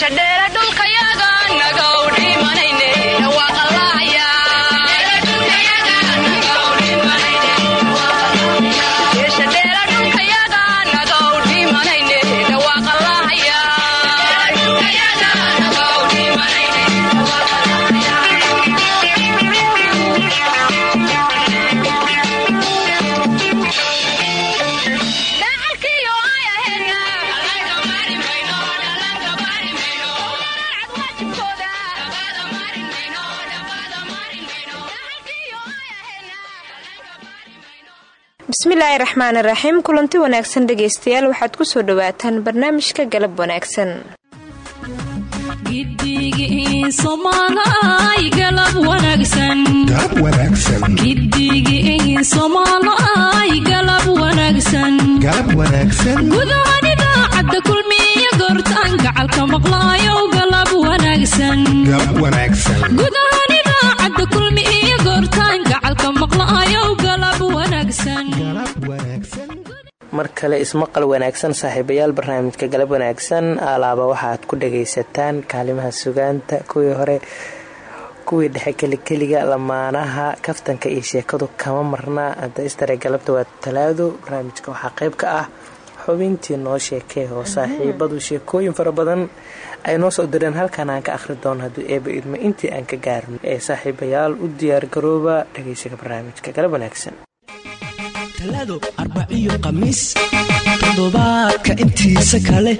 dheere dhulka yaa bismillaahi raxmaan raxiim kulanti wanaagsan dhegaystayaal waxaad ku soo dhowaataan barnaamijka galab wanaagsan mar kale ismaqal wanaagsan saaxiibayaal barnaamijka galab wanaagsan. Alaaba waxaad ku dhagaysataan kaalimaha sugaanta kuwii hore kuwii dhexe kelikeliga lamaanaha kaftanka iyo sheekadu kama marnaa daistare galabta waa talaado. Barnaamijka waxaa qayb ka ah xubintii noo sheekee oo saaxiibadu sheekooyin fara badan ay noo soo direen halkan aan ka akhri doono hadduu eeba idmo. Intii aan ka gaarno ee saaxiibayaal u diyaargarooba dhagaysiga barnaamijka galab wanaagsan. Talaado arbaciyo khamiis toddobaadka intiisa kale.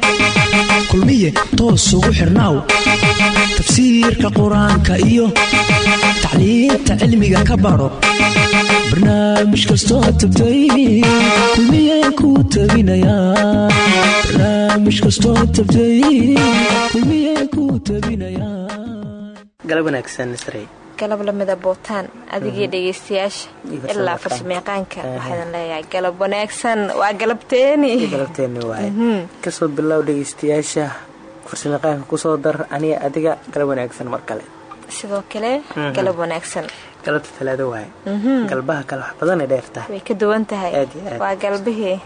Kulmiye toos ugu xirnaaw. Tafsiirka qur'aanka iyo tacliinta cilmiga ka baro. Barnaamij kastoo tabtay kulmiye kuu tabinayabarnaamij galab wanaagsan nisrey galab lamida bootaan adigii dhegaystayaasha ilaa farsamayaqaanka waxaadan leeyahay galab wanaagsan waa galabteeni galabteeni waay ka soo bilow dhegaystayaasha farsamayaqaanka ku soo dar aniga adiga galab wanaagsan mar kale. Sidoo kale galab wanaagsan galabta talaado waay galbaha kale wax badanay dheertahay way ka duwan tahay. Waa galbihii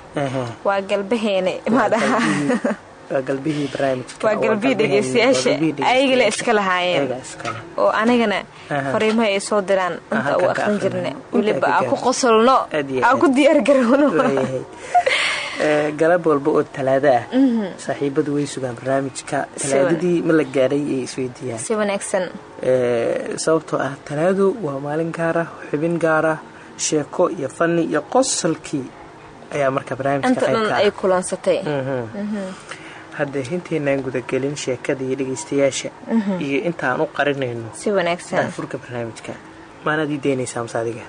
waa galbaheeni madhaha waa galbihii barnaamijka waa galbihii dhegaystayaasha ayagala iska lahaayeen. Oo anigana Aha. fariimaha ay soo diraan. Inta u aqrin jirna weliba aan ku qosolno. Aad. ku diyaargarowno galab walba oo talaado ah. Saaxiibadu way sugaan barnaamijka. Talaadadii ma la gaaray ay isweydiiyaan Ee, sababtoo ah talaadu waa maalin gaara xubin gaara sheeko iyo fanni iyo qosolkii ayaa marka barnaamijka inta qayb dhan ka ay ah kulansatay hadda intaynaan gudagelin sheekada iyo dhegaystayaasha iyo intaan u qarinayno. Daafurka barnaamijka. Maanaad ii adiga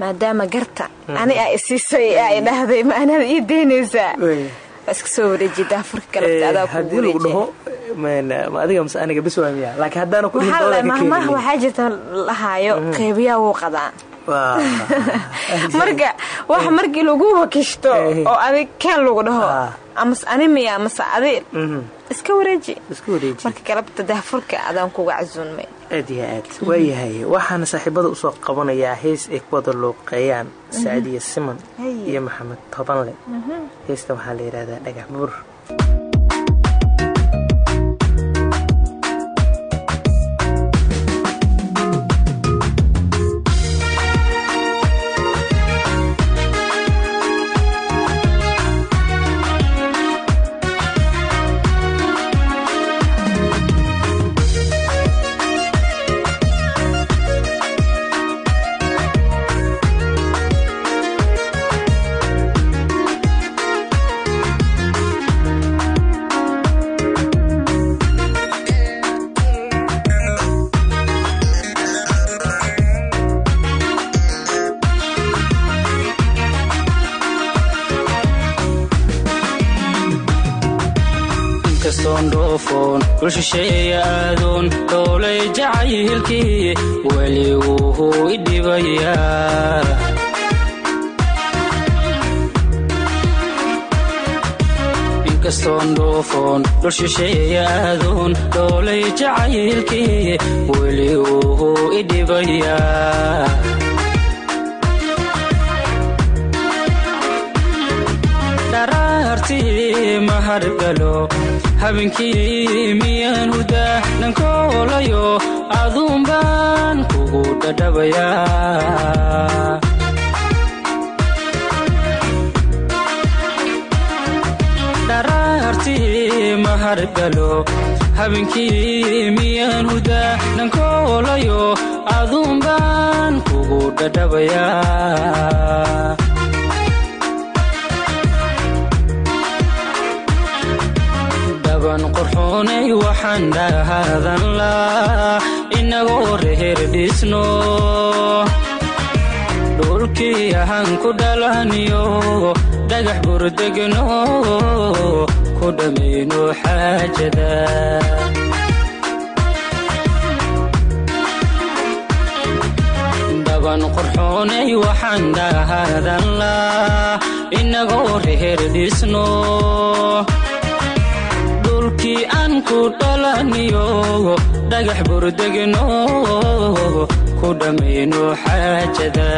maadaama garta ani aa isiisay ay dhahday ma anaad ii deynaysaa waa iska soo wareejiya daafurka galabta adaa kugu haddii lagu dhaho adiga mase aniga bis waa miya laakiin haddaana ku dhihin waxaa jirta lahaayo qeybiyaa wuu qadaa? Marka wax markii lagu wakishto oo adig keen lagu dhaho Ah. amase ani miya amase adi Mhm. iska wareeji. Marka galabta daafurka adaan kuga casuunmay aad iyo aad waayahay waxaana saaxiibada u soo qabanayaa hees ay ku wada luuqeeyaan sacdiya siman iyo maxamed tobanle. Heesta waxaa la yidhahdaa dhagax buur dhulshisheeya aadoon dhoolay jacaylkii weli wuhuu idhibayaa inkastoon dhoofoon dhulshisheeya aadoon dhoolay jacaylkii weli wuhuu idhibayaa dharaarti dharaartii mahargalo habeenkii miyaan hudaa dhankoolayo aduun baan kugu dhadhabayaa habeenkii miyaan hudaa dhankoolayo aduun baan kugu dhadhabayaa waxaan dhahaadan laa inagoo reher dhisno dhulkii ahaan ku dhalaniyo dhagax burdegno. Ku dhammayno xaajada. Dhaban qorxoonay waxaan dhahaadan laa inagoo reher dhisno ku dhalaniyo dhagax burdegno ku dhammayno xaajada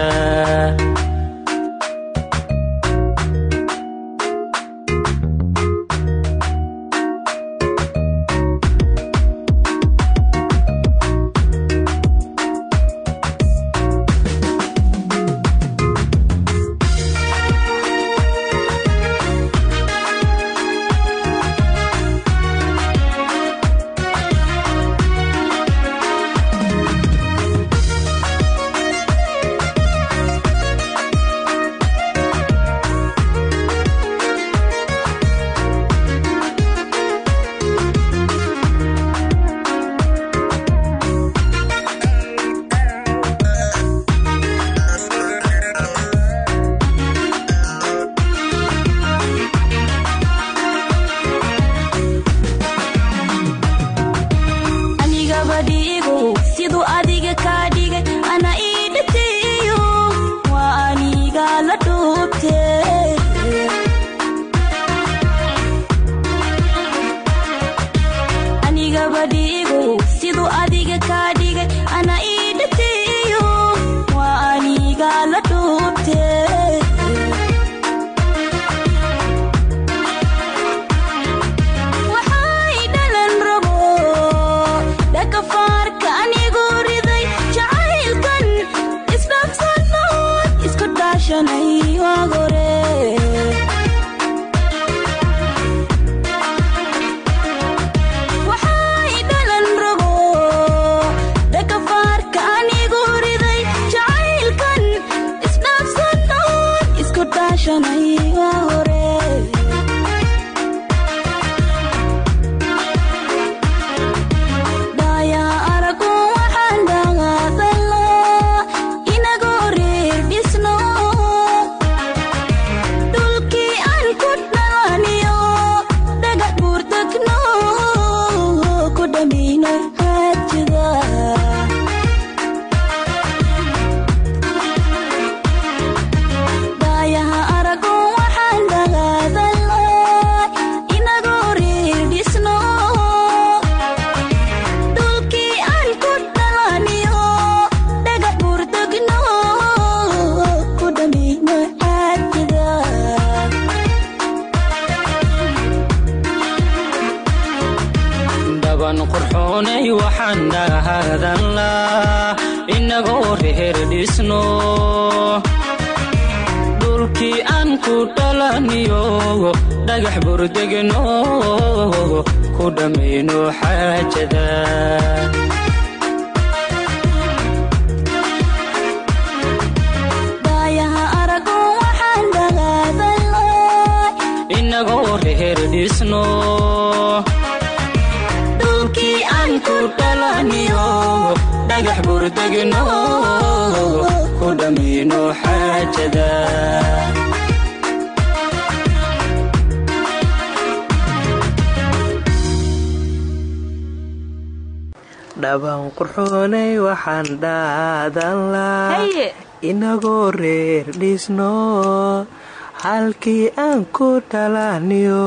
dhalaniyo dhagax burdegno ku dhammayno xaajada. Inagoo reher dhisno. Dhulkii aan ku dhalaniyo dhagax burdegno ku dhammayno xaajada dhaban qurxoonay waxaan dhaadan laa haye inagoo reer dhisno halkii aan ku dhalaniyo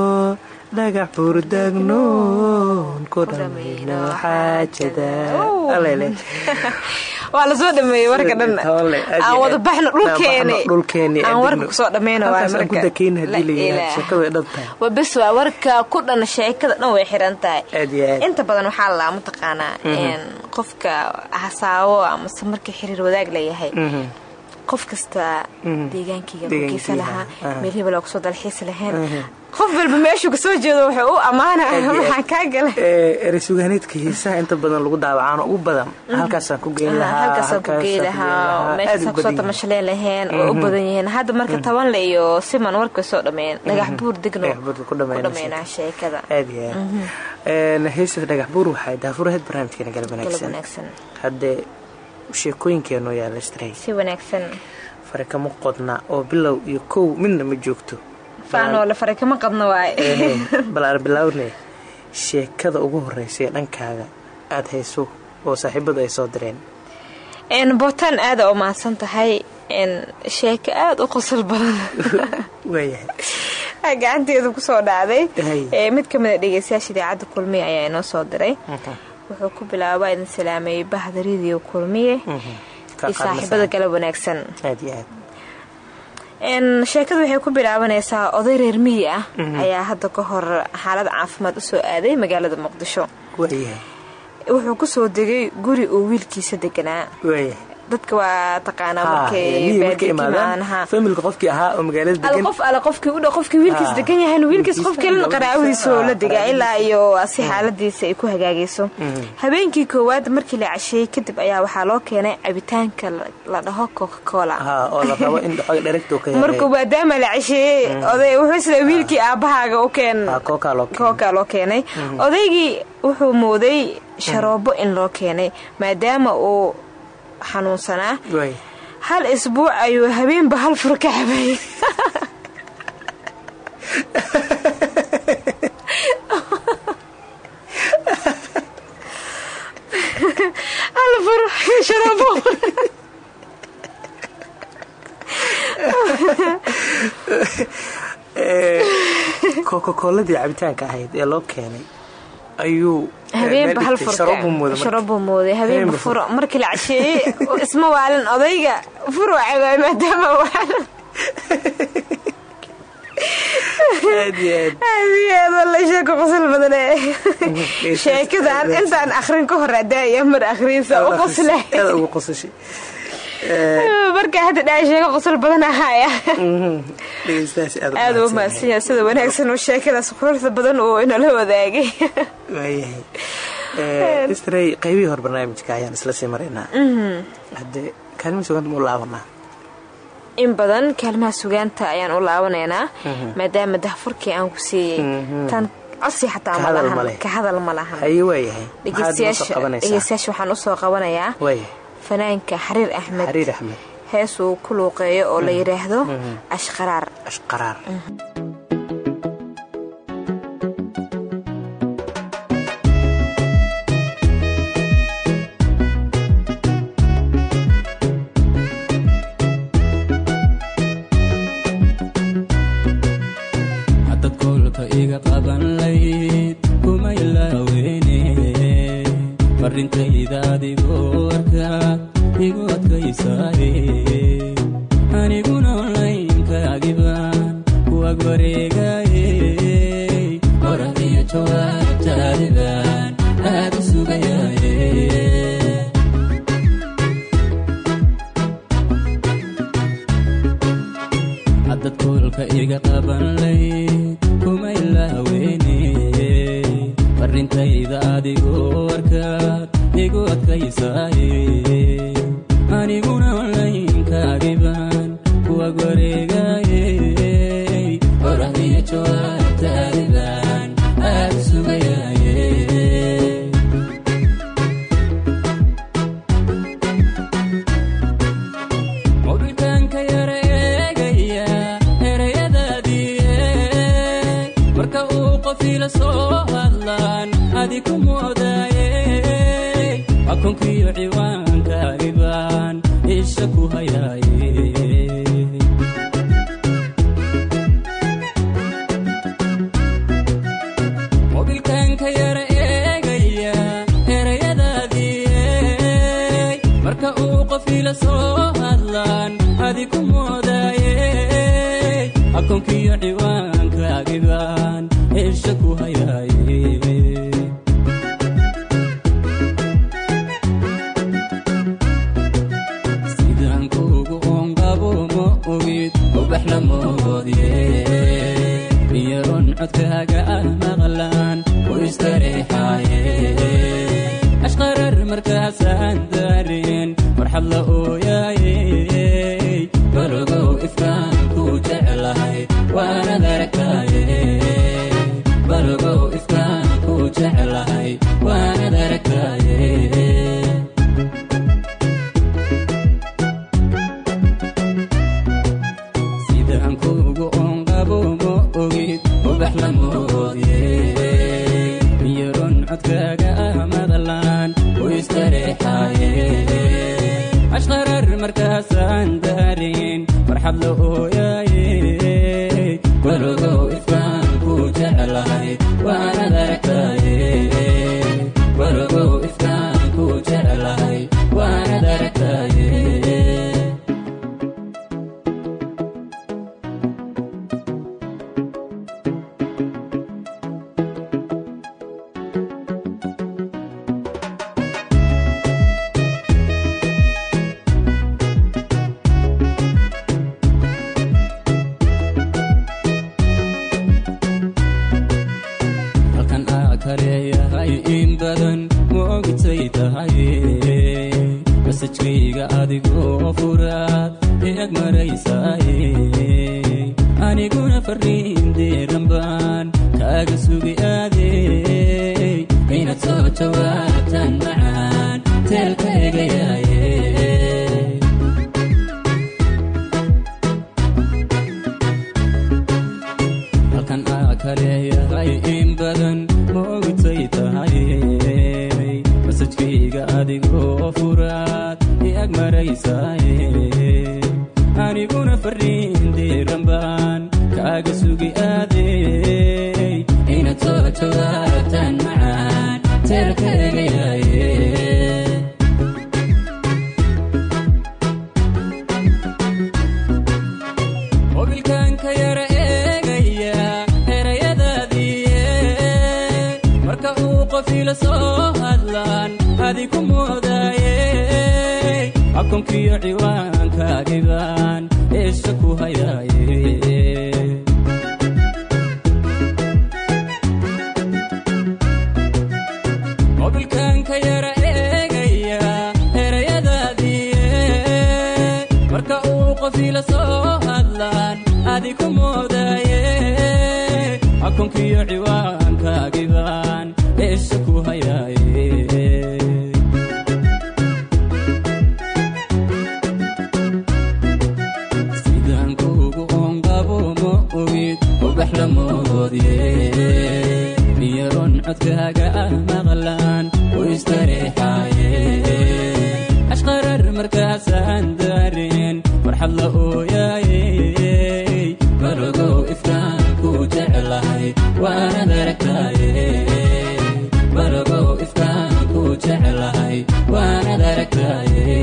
dhagax buurdagnoon ku dhamayno xaajada waa la soo dhameeyey warka dhan. aan iyo wada aad. baxno dhulkeeni. Aan baxno dhulkeeni, aan aan warka ku soo la tahay. waa warka ku dhan sheekada dhan way xiran tahay. Inta badan waxaa lalaa mataqaanaa een, qofka hasaawo amase markii xiriir wadaag layahay Mhm. Qof kasta deegaankeyga Deegaankiiga, kukiisa lahaa aha. meel hebel ku soo dalxiis lahayn. Qof walba meeshuu ka soo jeedo wuxuu u aad. maxaa kaa galay. Ee, ereysugaaniidka hiisaha inta badan lagu daawacaano ugu badan. Halkaasaan ku geyn lahaa meeshaasaan ku soo tamashaleen laheen oo u badan yihiin. Hadda marka tobanle iyo siman warkay soo dhameeyeen dhagax buur degno ku dhameynaa sheekada. Aad iyo aad. Heesas dhagax buur waxay daafuraheed barnaamijkeena galab wanaagsan. Wanaagsan. Haddee sheekooyinkeenu yaalla istray si wanaagsan. Fare kama qodna oo bilow iyo kow midna ma joogto. Faanoo la faray kama qadno waaye. Ehe, bal aan bilowne sheekada ugu horeysa ee dhankaaga aada hayso oo saaxiibadu ay soo direen. N bootaan aada u mahadsan tahay. Sheeko aada u qosol badan. Gacanteedu ku soo dhacday. Mid ka mid a dhegeystayaasha idaacadda kulmiye ayaa inoo soo diray wuxuu ku bilaabaa idin salaameeyey bahda radio kulmiye iyo qaadna saaxiibada galab wanaagsan. Sheekadu waxay ku bilaabanaysaa oday reer miyi ah. Ayaa hadda ka hor xaalad caafimaad u soo aaday magaalada muqdisho. Wuxuu ku soo degay guri uu wiilkiisa deganaa dadka waa taqaanaa Ha, markay miyi markay baadiye imaadaan imaanaha familka qofkii ahaa oo magaalada al degan qof alle qofkii u dhow qofkii wiilkiis degan yahay wiilkiis la qaraabadiisa oo la degaa ilaa iyo si xaaladiisa ay ku hagaagayso. Habeenkii koowaad markii la casheeyey kadib ayaa waxaa loo keenay cabitaanka la- dhaho coca cola ha oo la rabo in xoog dheregto ka markuu maadaama la casheeyey oday wuxuu sida wiilkii aabbahaaga u keen. Kookaa loo keenay. Odaygii wuxuu mooday sharoobo in loo keenay maadaama uu xanuunsanaa. Hal isbuuc ayuu habeenba hal fur ka sharoobo kokakoladii cabitaanka ahayd ee loo keenay ayuu markii la casheeyey isma waalin odayga fur waa cabaay maadaama walla sheeko qosol badane sheekadan intaan akhrin ka hor adaaya mar akhriinsa u qoslay qosashay markaa hadda dhaa sheeko qosol badan ahaya dhegeystayaas aad u mahadsan yahay sida wanaagsan oo sheekadaas quruxda badan uu inala wadaagay. Waayahay. Istray qaybihii hor barnaamijka ayaan isla sii maraynaa haddee kaalmii suganta muu laabanaa? In badan kaalmaha sugaanta ayaan u laabanaynaa maadaama dahfurkii aan ku siiyey. Tan codsi xataa Ka ma hadal ma lahan. Dhegeystayaasha waxaan u soo qabanayaa fanaanka xariir axmed. Xariir axmed. Hees uu ku luuqeeyo oo la yidhaahdo ashqaraar farintayda adigoo arkaad igu adkaysaaye aniguna laynkaagiban kuwag wareegaaye qorah iyo jawaabtaadiban aad u sugayaaye. Haddad koolka iga qaban layd kuma ilaaweyne farintayda adigoo arkaad igu adkaysaaye aniguna laynkaagiban kuwag wareegaaye qorah iyo qof ila soo hadlaan adi ku moodaye akonkiyo ciwaankaagiban eesha ku hayaaye sidaan kuugu onqabo ma ogid ubaxla moodye miyaron codkaaga ah maqlaan u istareexaaye ashqarar markaasaan farxadla ooyaayey baragow iftaan kuu jeclahay waanaad aragtaaye baragow iftaan kuu jeclahay waanaad aragtaaye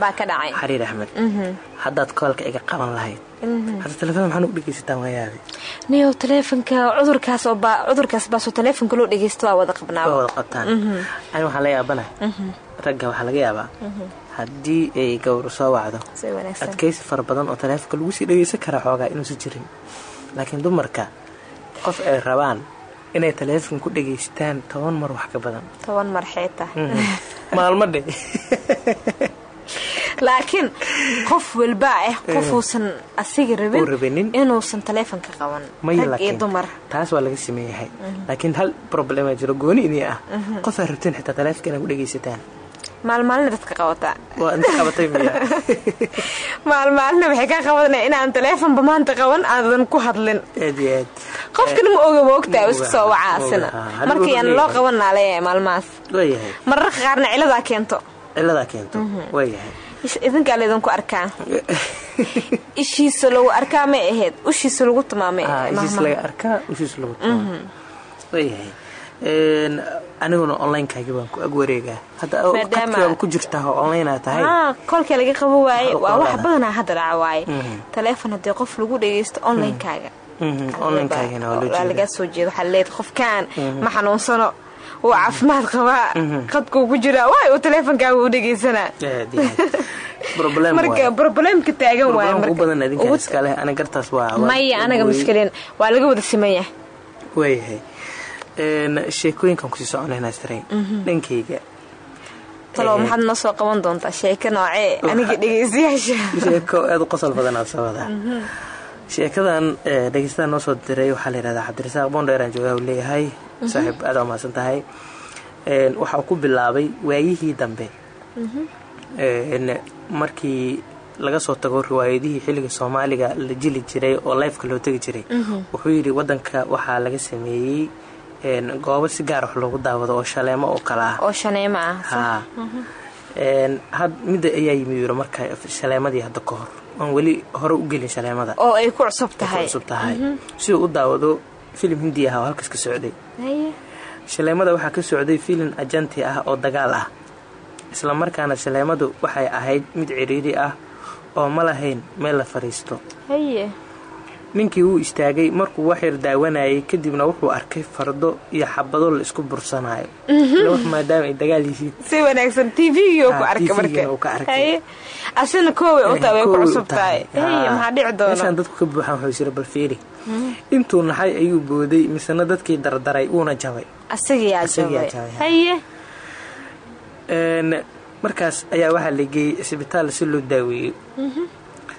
waxbaa ka dhacay. Xariir axmed. Mhm. Haddaad koolka iga qaban lahayd. Mhm. Hadda telefoon maxaan u dhegeysataan waayaabi niyow taleefonka cudurkaas cudurkaas baasoo taleefonka loo dhegeysta waa wada qabnaa. Wada qabtaan. Mhm. Ani waxaa la yaabanaha ragga waxaa laga yaabaa. Haddii ay gawro soo wacdo adkaysi fara badan oo taleefonka lagu sii dhegeysan karaa xoogaa inuusan jirin. Laakiin dumarka qof ay rabaan inay taleefon ku dhegaystaan toban mar wax ka badan. Toban mar xeeta maalmo dhe laakiin qof walbaa ah qofuusan asiga Uu rabin inuusan taleefonka qaban. Dumar. taas waa laga sameeyahay. Laakiin hal problema jiro gooni idin ah. Qof ay rabteen xitaa taleefonka inaad ku dhageysataan maalmaalina dadka qabataa maalmaalina waxay ka qabanaya inaan taleefonba maanta qaban aadan ku hadlin. Qofkana ma oga moogtaa iska soo wacaasina. oga. Hal markii aan oga loo qabanaa leeyahay maalmahaas waayahay mararka qaarna ciladaa keento. Ciladaa keento. Waayahay Ish- idinkaa laydinku arkaa ishiisa lagu arkaa may ahayd ushiisa lagu tumaamay Ah, aniguna onlinekaagi baan ku ag wareegaa. Hadda Maadaama- qadkiibaaba ku jirtaa oo online aa tahay. Ah kolkii laga qabo waaye waa wax badanaa hadda dhaca waaye Mhm. taleefon haddii qof lagu onlinekaaga Mhm, onlinekaagina waa loo waa lagaa soo jeeda waxaa leedahay qofkaan ma xanuunsano wuu caafimaad qabaa qadkuu ku jiraa. Waay uu taleefonkaaga u dhegeysanaa marka problemka taagan waaye Problemka u marka. badan adinkaa Ugu- iskale ana gartaas waa waa- maya anaga way- mushkilin. Waa laga wada simanya waayahay Een, sheekooyinkan ku sii soconaynaa sirayn dhankayga talow Eh, maxaad noo soo qaban doontaa sheeko noocee? Aniga dhegeystayaasha sheeko aad u qosol badan aad soo wadaa sheekadan eh, dhegeystaha noo soo diray waxaa la yidhahdaa cabdirasaaq bondheeraan joogaa uu leeyahay. Saaxiib aad aa mahadsan tahay. Een, waxa uu ku bilaabay waayihii dambe. Een, markii laga soo tago riwaayadihii xilliga soomaaliga la jili jiray oo lifeka loo tegi jiray wuxuu yidhi wadanka waxaa laga sameeyey goobo si gaar wax loogu daawado oo shaleemo oo kale ah. Ah had midda ayaa yimi yiro marka shaleemadii hadda ka hor oon weli hore u gelin shaleemada. Oo ay ku cusub tahay. cusub tahay. Si uu u daawado filim hindi ah oo halkaas ka socday. Shaleemada waxaa ka socday filim ajanti ah oo dagaal ah. Isla markaana shaleemadu waxay ahayd mid cidhiidhi ah oo ma lahayn meel la fadhiisto haye ninkii wuu istaagay markuu wax yar daawanayay kadibna wuxuu arkay fardo iyo xabado la isku bursanayo. Wax maadaama ay dagaal yihiin. Si wanaagsan ku Ah, ka arkay. asina kooway u tahay way ku cusub tahay. Haa. maxaa dhici meeshaan doona dadku ka buuxaan wuxuu isiri bal fiiri. Intuu naxay ayuu booday misena dadkii dardaray uuna jabay. Asagiyaa jabay. haye. Een, markaas ayaa waxaa la geeyey isbitaal si loo daaweeyo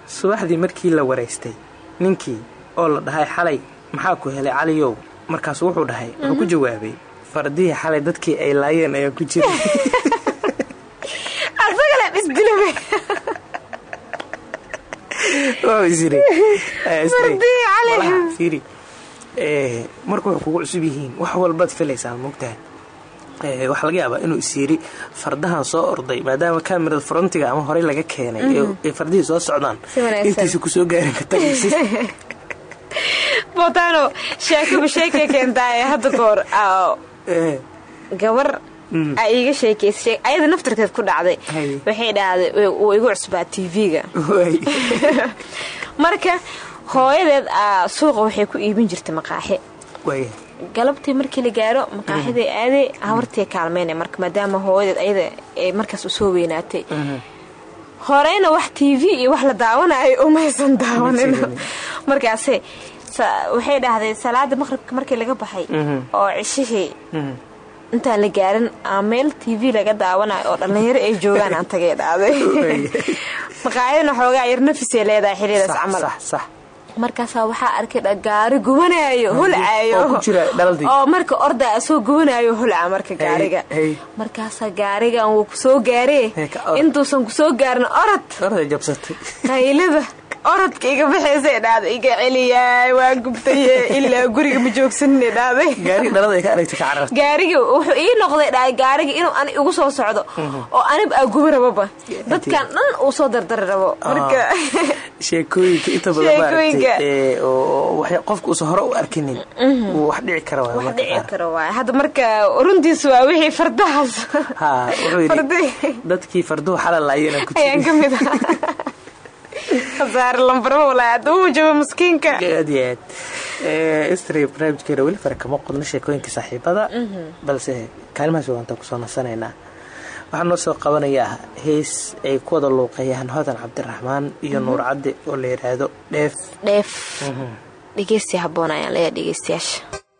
subaxdii markii la wareystay ninkii oo la dhahay xalay maxaa ku helay caliyow markaas wuxuu dhahay wuxuu ku jawaabay fardihii xalay dadkii ay laayeen ayaa ku jira asagale isdilabe Waa isiri. Isiri. Fardihii xalay. Malaha, fiiri Eh, marka waxay kugu cusub yihiin wax walbaad filaysaa mogtahay Eh, waxaa laga yaabaa inuu isyiri fardahan soo orday maadaama kamerada frontiga ama horey laga keenay ee- ee fardihii soo socdaan. Intiisa ku soo gaarin karta botano sheekaba sheekay keentaa ee hadda goor? Eh, gabar aa iiga sheekaysay ayada naftarkeed ku dhacday. Waxay dhahday wuu igu cusbaa tv-ga waay. marka hooyadeed aa suuqa waxay ku iibin jirtay maqaaxi. Waay. Galabtii markii la gaaro maqaaxiday aaday habartii kaalmeynay marka maadaama hooyadeed ayada ay markaas u soo weynaatay. Horeyna wax tv iyo wax la daawanayo umaysan daawanin. Umaysan markaase waxay dhahday salaada maqribka markii laga baxay oo cishihii intaan la gaarin aa meel tv laga daawanayo oo dhallinyaro ay joogaan aan tagay dhahday Waay. maqaayadana xoogaa yar nafisay leedahay xilidaas camal markaasaa waxaa arkay dha- gaari gubanayo oo marka ordaa soo gubanayo holca marka gaariga. hey. markaasaa gaarigan wuu ku soo gaaree intuusan ku soo gaarin orod. Qaylada orodka iga baxaysay dhahday iga celiyaay waa gubtaye ilaa guriga ma joogsanine dhahday gaari dhalada ay ka aragtay ka carartay gaariga wuxuu ii noqday dhahay gaariga inuu ani igu soo socdo. Oo anib aa gubi rababa dadkan dhan uu soo dardari rabo. Marka sheekooyinka inta badan Sheekooyinka. Qofka uusan hore u arkinin. Wuu wax dhici kara waay wax marka runtiisu waa wixii fardahaas. Dadkii farduhu xalal laayeen ku ayaan ka mid ah. Khasaare lambarba walaa hadda uu jabo maskiinka aad iyo aad Eh, istri barnaamijkeena weli fara kama qodno sheekooyinka saaxiibada. Balse kaalimahaas waanta ku soo nasanaynaa waxaa noo soo qabanayaa hees ay ku wada luuqayaan hodan cabdiraxmaan iyo nuur caddi oo la yidhaahdo dheef dheef dhegeysti mhm. haboon leeyahay dhegeystayaasha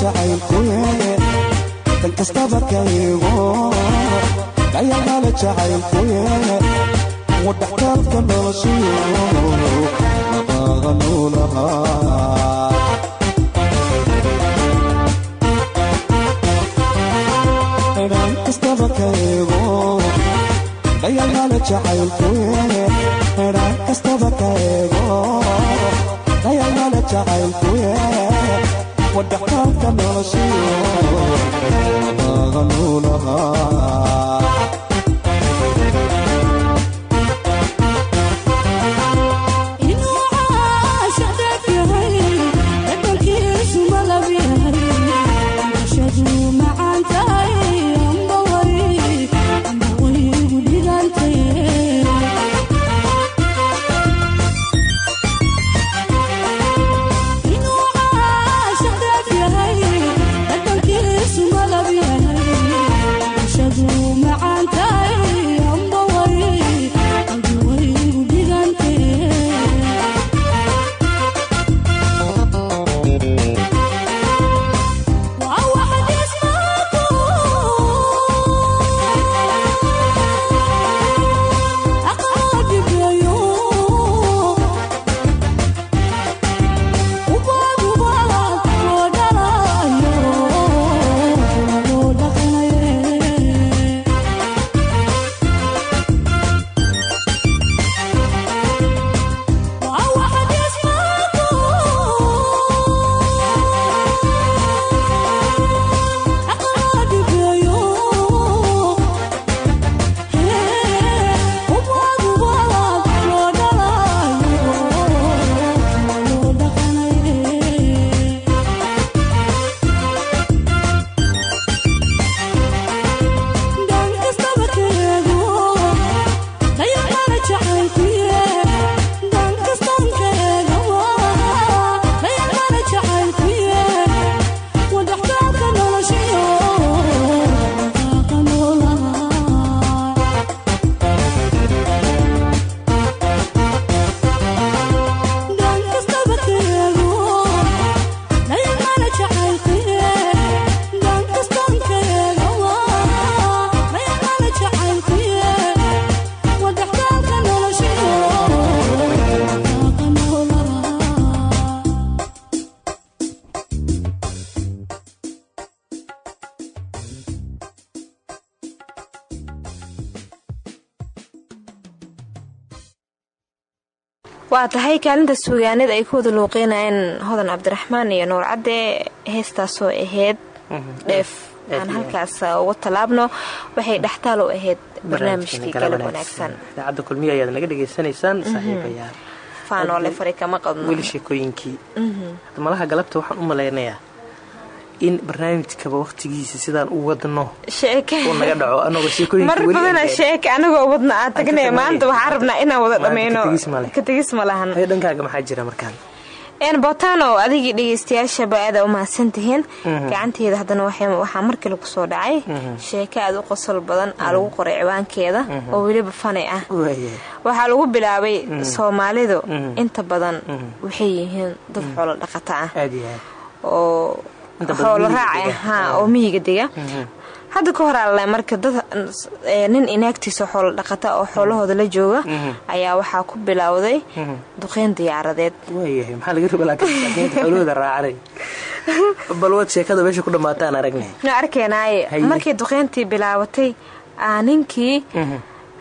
jacaylku tan kastaba ka eego dayalmale jacaylku wadhaxtaadka noloshiyo naqaaqanuu lahaa dhan kastaba ka eego dayalmale jacaylku dhan kastaba ka eego dayalmale jacaylku wadhaqaadka noloshiyo baqanuu tahay kaalinta suugaanada ay ku wada luuqeynayeen hodan cabdiraxmaan iyo nuur cadde heestaasoo ahayd mhm. dheef aan halkaas uh, uga tallaabno waxay dhextaal u ahayd barnaamijkii galab wanaagsan. Idaacadda kulmiya ayaad naga dhegaysanaysaan mhm. saaxiibayaal faanoole farika maqadno weli sheekooyinkii. Mhm. Hadmalaha galabta waxaan u malaynayaa in barnaamijkaba waqtigiisa sidaan u wadno. Naga dhaco anagoo sheekooyinmar badana sheeke anagoo wadna aad tagnay. maanta waxaan rabnaa inaan wada dhameyno ka tegis ma lahan. Dhankaaga maxaa jira markaan? Botan oo adigii dhegeystayaashaba aada u mahadsantihiin. Mhm. Gacanteeda haddana waxaa lagu soo dhacay. Mhm. Sheeko aad u qosol badan aa lagu mhm. qoray ciwaankeeda oo weliba fani ah. Waxaa lagu bilaabay soomaalidu inta badan waxay yihiin dad xoolo dhaqata ah. Oo Miyiga raaca ha oo miyiga dega hadda ka hor alle marka dad ee, nin inaagtiisa xoolo dhaqata oo xoolahooda la jooga ayaa waxaa ku bilowday duqeyn diyaaradeed. Arkeenaaye markii duqeyntii bilaabatay aa ninkii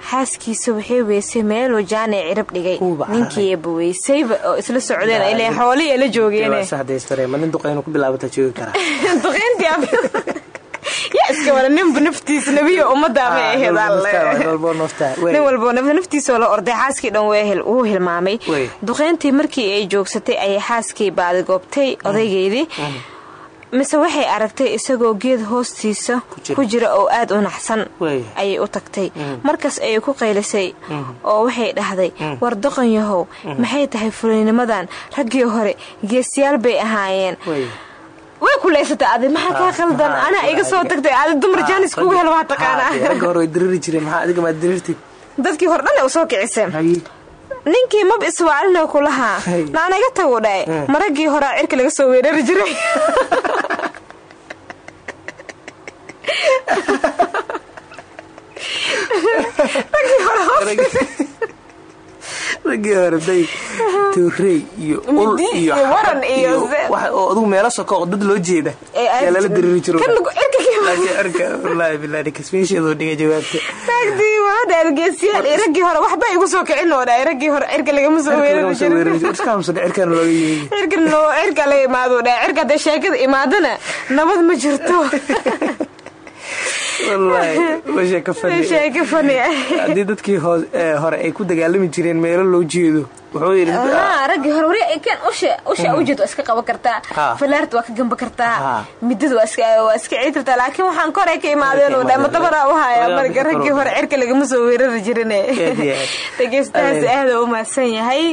xaaskiisa waxay weysay meeluu jaanay cirab dhigay. Uuba cararay. ninkii eebaweysayba oo isla socdeen ilaa xoolihii ay la joogeene saxdaystare ma nin duqaynu ku bilaabata joogi karaa. Duqeyntii ab- yaa iska wara ninba naftiisa nebiyo ummadda ma aheed alle. Walbo naftiisoo la orday xaaskii dhan wuu hilmaamay. Wey. duqeyntii markii ay joogsatay ayay xaaskii baadigoobtay odaygeydii mise waxay aragtay isagoo geed hoostiisa ku jira. oo aad u naxsan ayay u tagtay. Markaas ayay ku qaylisay oo waxay dhahday war doqon yahow maxay tahay fulinimadan raggii hore geesiyaal bay ahaayeen. Way. Kulaysatay adi maxaa kaa khaldan? maxaa anaa iga soo tagtay adi dumar jaanis kugu hel waa taqaanaa. Dirirtid? Dadkii hore dhan ay u soo kiciseen ninkii mab iswaalina kulahaa Hay. naana iga tagu dhae maraggii horaa cirka laga soo weerari jiray. Raggii hore raggii hore day tuurey iyo ul iyo oo adigu meelo soko oo dad loo jeeda. Yaa lala diriri jiro. Kan lagu- cirka ka laakiin arka wallaahi billahi kasmiisheedoo dhiga jawaabta. Taagtii waa geesiyaal iyo raggii hore waxba igu soo kicin oo dhaay raggii hore cirka lagama soo weerari jirin iska hamsada cirkaan looga yeegi cirka loo cirka la imaado dhaay cirka hadday sheekada imaadana nabad ma jirto fadhi. Sheeka fani haddii dadkii ee, hore ay ku dagaalami jireen meelo loo jeedo raggii hore wari kan usha usha ujeed waa iska qaban kartaa falaarta waa ka gamba kartaa midada waa iska ciid kartaa laakiin waxaan kore ka imaadeen oo dhaa matabara u haya Waa marka ka raggii hore cirka lagama soo weerari jirin. Aad. aada u mahadsan yahay.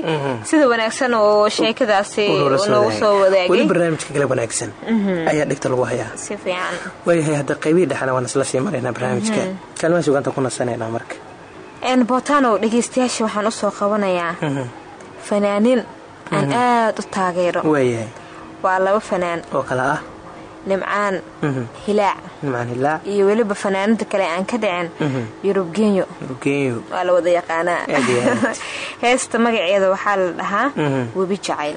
Sida wanaagsan oo sheekadaasi noogu soo wadaagay. Barnaamijka kale wanaagsan ayaa dhigta lagu hayaa. Si fiican. Waayahay hadda qaybihii dhexana waan isla sii maraynaa barnaamijka. Kaalmaha sugaanta ku nasanaynaa marka n botano dhegeystayaasha waxaan u soo qabanayaa fanaaniin aan aada u taageero. Waa laba fanaan. Oo kale ah. Nimcaan Mhm. hilaac. Nimcaan hilaac. Iyo weliba fanaanada kale aan ka dhicin yurub genyo. Rugeeyo waa la wada yaqaanaa. Aad aad. heesta magaceeda waxaa la dhahaa Mhm. webi jacayl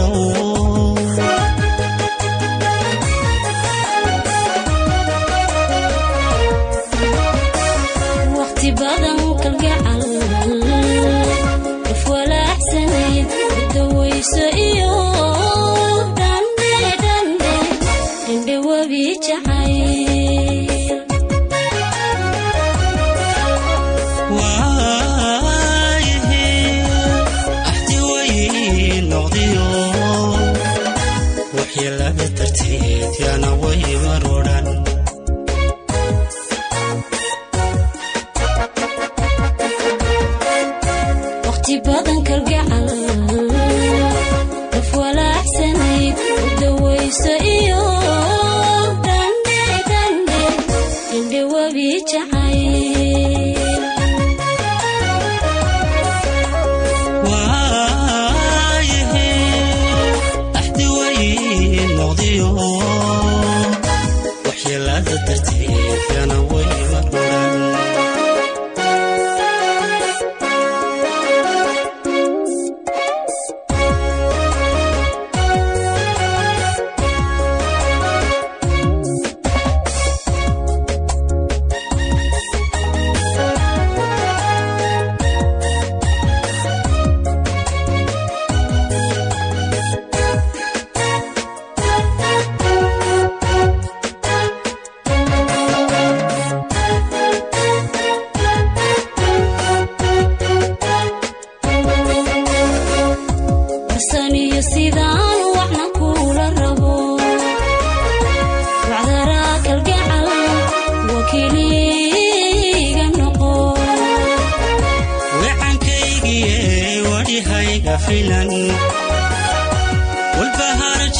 dhow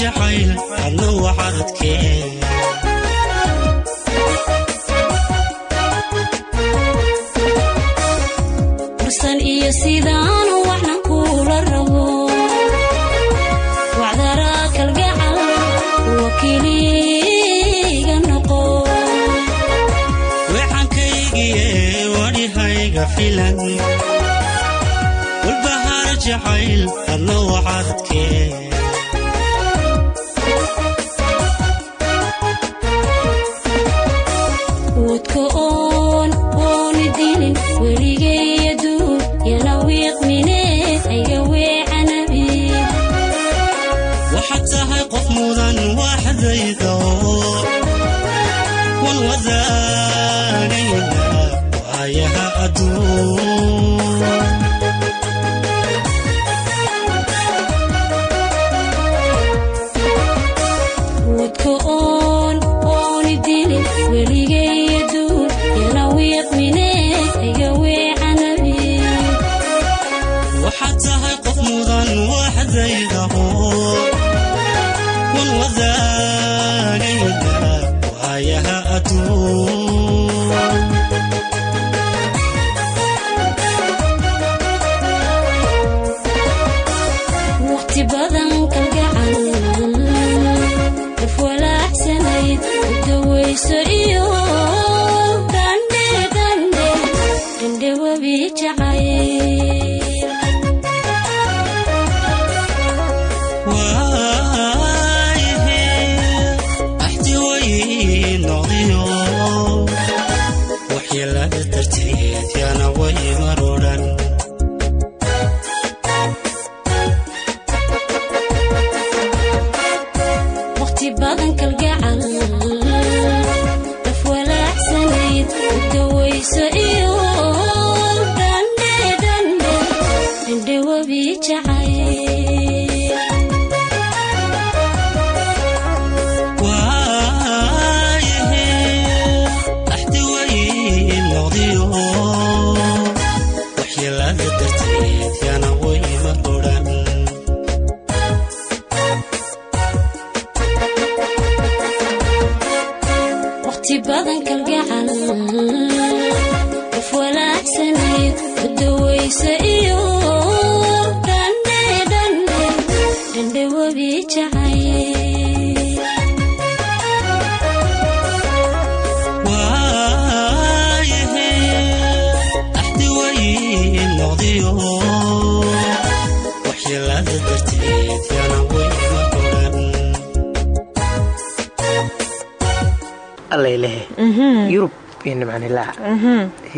jacayl adna waxaadkeen ursan iyo sidaanu waxna kula jacayl adna waxaadkeen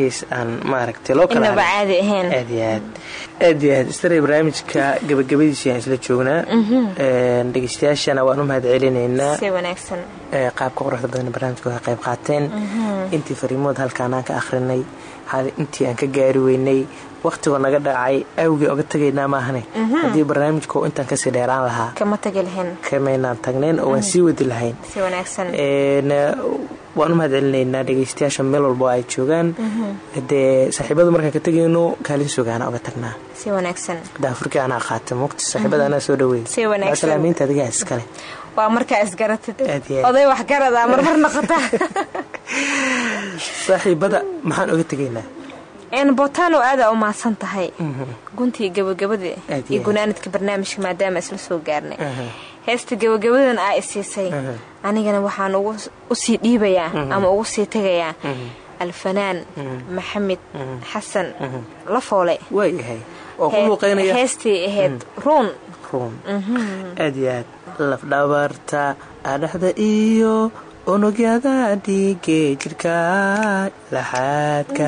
hees aan maaragtay loo kala inaba harin. caadi ahayn. Aad iyo aad. Aad iyo aad. Istare barnaamijka gabagabadiisa ayaan isla joognaa Een, dhegeystayaashana waan u mahad celinaynaa ee, qaabka quruxda badan barnaamijka ka qayb qaateen. Intii fariimood halkaan aan ka akhrinay intii aan ka gaari weynay waqtigoo naga dhacay awgii oga tegaynaa maahane haddii barnaamijka uu intaan ka sii dheeraan lahaa kamaynaan tagnayn oo waan sii wadi lahayn waan u mahad celinaynaa dhegeystayaasha meel walbo ay joogaan. Dee saaxiibadu markaan ka tegayno kaalin sugaana oga tagnaa. Si wanaagsan. Daafurkii anaa qaata mogta saaxiibada anaa soo dhaweey Si wanaagsan. salaamiinta adigaa iskale waa markaa isgaratid oday wax garada marmar noqota saaxiibada maxaan oga tegaynaa een botano aada u mahadsan tahay. Guntii gabagabada iyo gunaanadka barnaamijka maadaama isla soo gaarnay. Heesta gabagabadan aa isiisay anigana waxaan ugu u sii dhiibayaa ama ugu sii tegayaa. Alfanaan maxamed xasan lafoole heestii ahayd ruun aad iyo aad lafdhabarta adhaxda iyo unugyada dhiige jirka laxaadka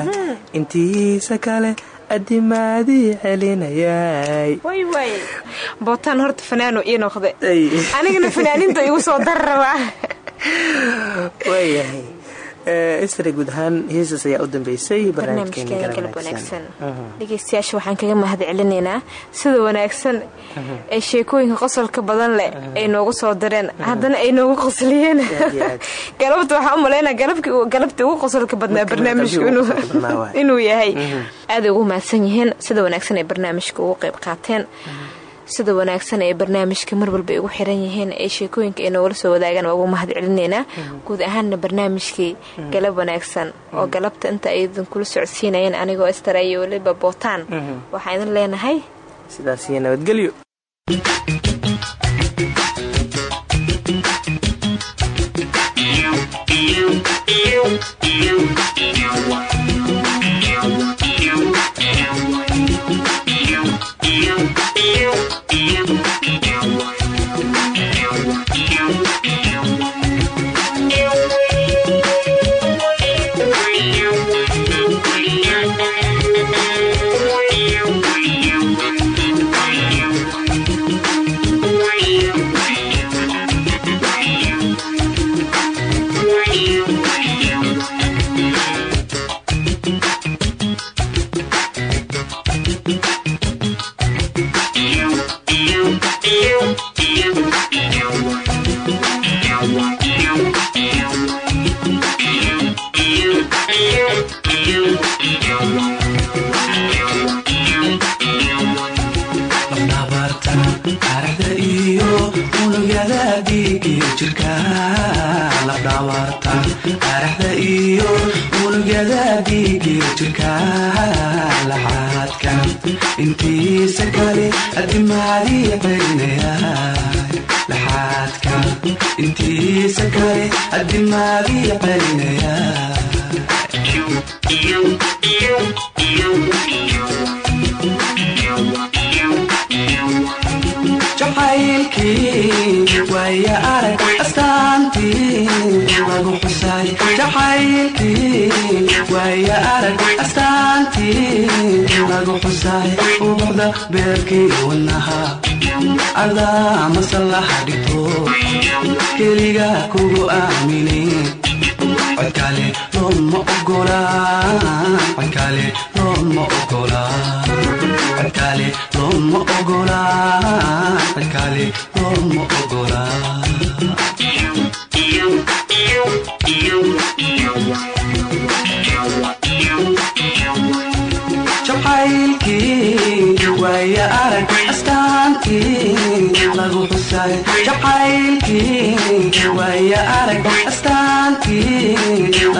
intiisa kale adimaadii celinayay. Way way. Bootaan horta fanaano ii noqde Ay. anigana fanaaninta igu soo dar rabaa waayahay isra guud ahaan heesas ayaa u dambeysay dhegeystayaasha waxaan kaga mahad celinaynaa sida wanaagsan ee sheekooyinka qosolka badan leh ay noogu soo direen. Haddana ay noogu qosliyeen. Galabta waxaan u malaynaa galabtii ugu qosolka badnaa barnaamijku inuu yahay. Aaday ugu mahadsan yihiin sida wanaagsan ay barnaamijka ugu qayb qaateen sida wanaagsan ay barnaamijka mar walba igu xiran yihiin ee sheekooyinka ay noogala soo wadaagaan waa ugu mahad celinaynaa guud ahaanna barnaamijkii galab wanaagsan oo galabta inta ay idin kula socodsiinayeen anigoo istara iyo weliba bootaan. Waxaan idin leenahay. Sidaas iyo nabadgelyo ogola. Codkale looma ogola. Jacaylkii waaya arag astaantii lagu xusay jacaylkii waaya arag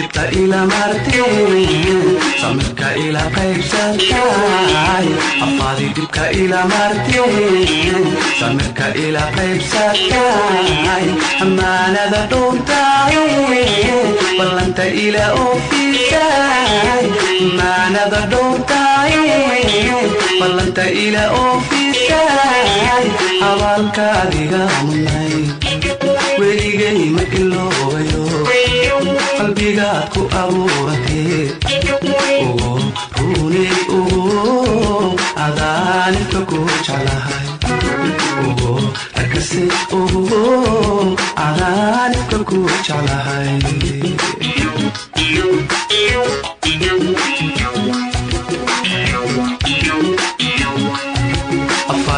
dhibta ila marteen samirka ila qaybsatay afaadi dhibka ila marteen samirka ila qaybsatay amaanada dhuntay ballanta ila oofisay amaanada dhuntay ballanta ila oofisay abaalkaadiga munay weligay ma iloobayo qalbigaad ku abuuratee ugu runey ugu adaaninka ku jeclahay ugu arkase ugu adaaninka ku jeclahay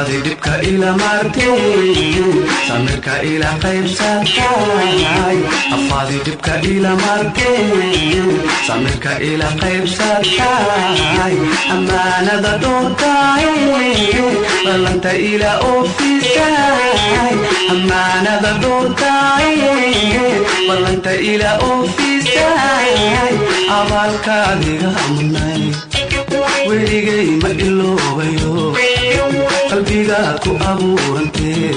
afaadi dhibka ila marteen samirka ila qaybsatay afaadi dhibka ila marteen samirka ila qaybsatay amaanada dhuntay ballanta ila oofisay amaanada dhuntay ballanta ila oofisay abaalkaadiga munay weligay ma iloobayo qalbigaad ku abuurantee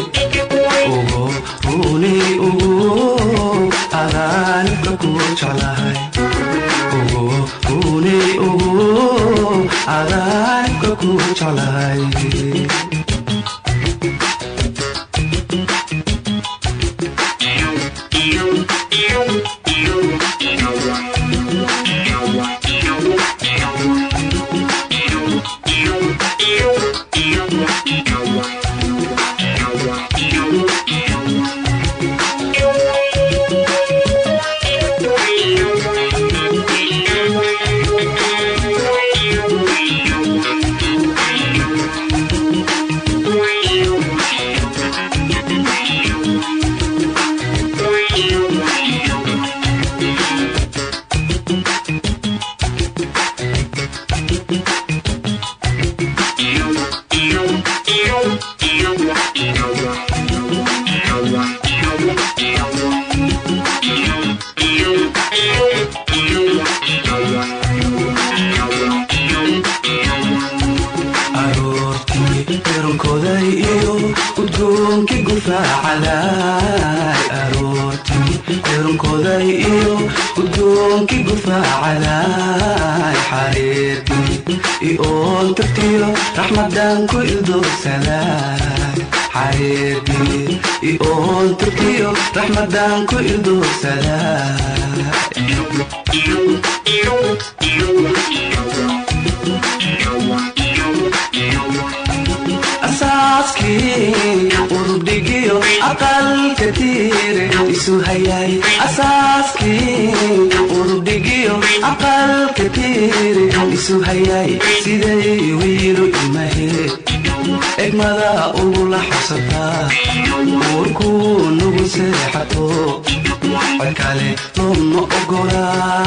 adaaninka ku jeclahay eronkoday iyo udgoonkii gufaacaday xariirtii ioon tirtiyo raxmadan ku ildoogsaday xariirtii ioon tirtiyo raxmadan ku ildoogsaday asaaskii urubdhigiyo aqalka tiire hayay siday wiilu imahe egmada ugula xabsataa uurkuu nugu seexato codkale looma ogolaa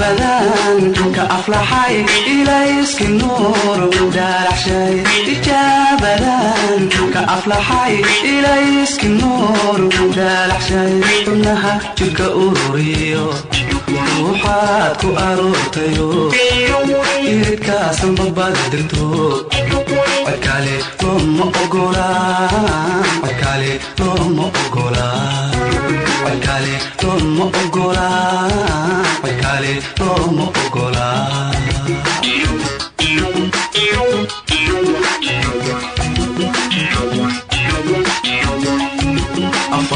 ijaabadan ka aflaxay ilayski nuur daalaxshay ijaabadan ka aflaxay ilayski nuur daalaxshay xubnaha jirka ururiyo ruuxaad ku aroortayo iridkaasan babada degto codkale looma ogolaa codkale looma ogolaa ogolaa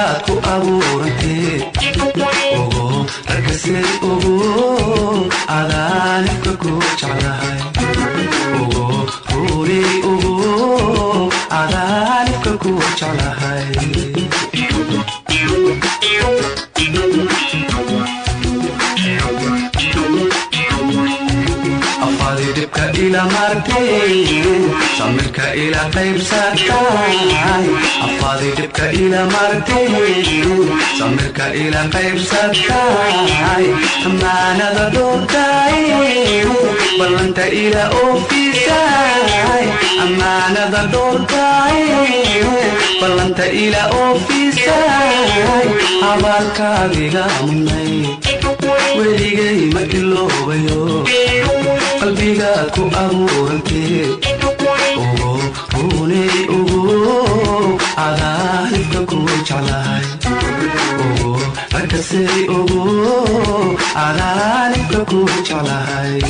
qalbigaad ku abuurantee ogo ila martay samirka ila qaybsatay afaadi dhibka ila martay samirka ila qaybsatay amaanada doortay. Ballanta ila oofisay amaanada doortay. Ballanta ila oofisay abaalkaadiga munay weligay ma iloobayo qalbigaad ku abuurantee ogo ruuney ogo adaanibka ku jeclahay ogo ragkasay ogo adaanibka ku jeclahay